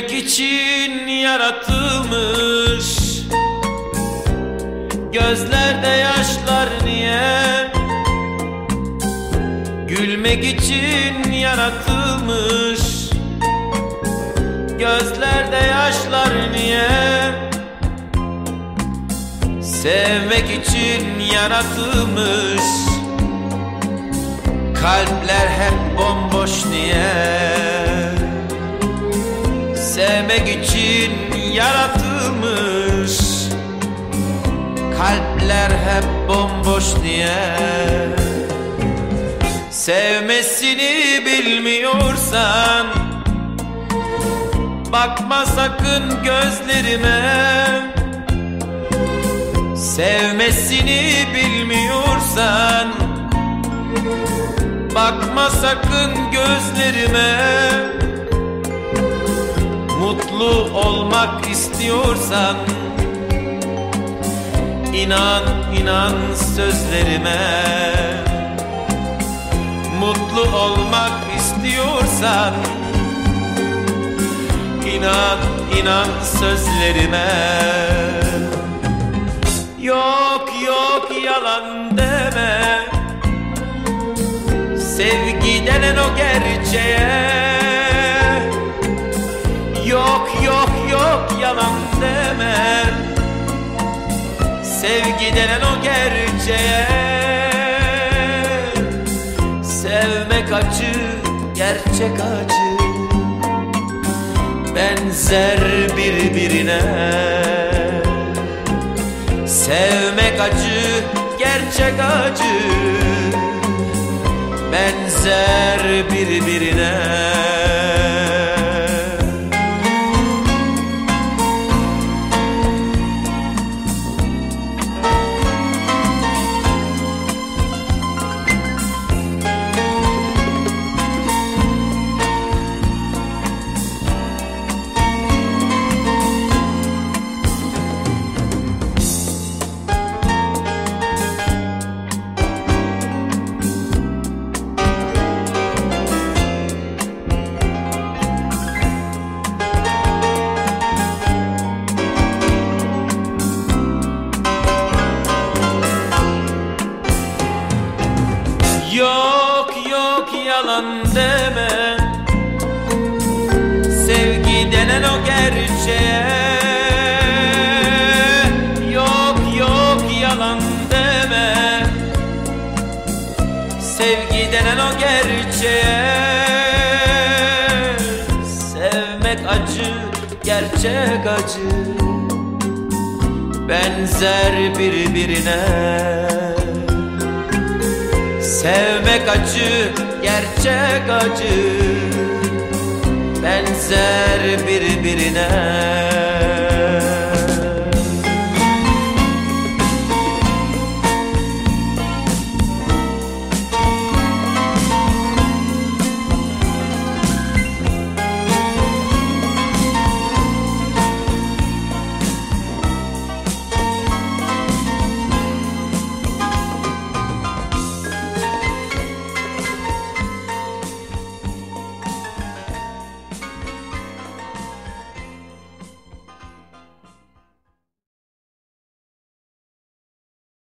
Gülmek için yaratılmış. Gözlerde yaşlar niye? Gülmek için yaratılmış. Gözlerde yaşlar niye? Sevmek için yaratılmış. Kalpler hep bomboş niye? Sevmek için yaratılmış. Kalpler hep bomboş niye Sevmesini bilmiyorsan Bakma sakın gözlerime. Sevmesini bilmiyorsan Bakma sakın gözlerime Mutlu olmak istiyorsan İnan inan sözlerime. Mutlu olmak istiyorsan İnan inan sözlerime. Yok yok yalan deme. Sevgi denen o gerçeğe deme Sevgi denen o gerçeğe. Sevmek acı, gerçek acı. Benzer birbirine. Sevmek acı, gerçek acı. Benzer birbirine yok yalan deme. Sevgi denen o gerçeğe. Yok yok yalan deme. Sevgi denen o gerçeğe. Sevmek acı, gerçek acı. Benzer birbirine. Sevmek acı, gerçek acı Benzer birbirine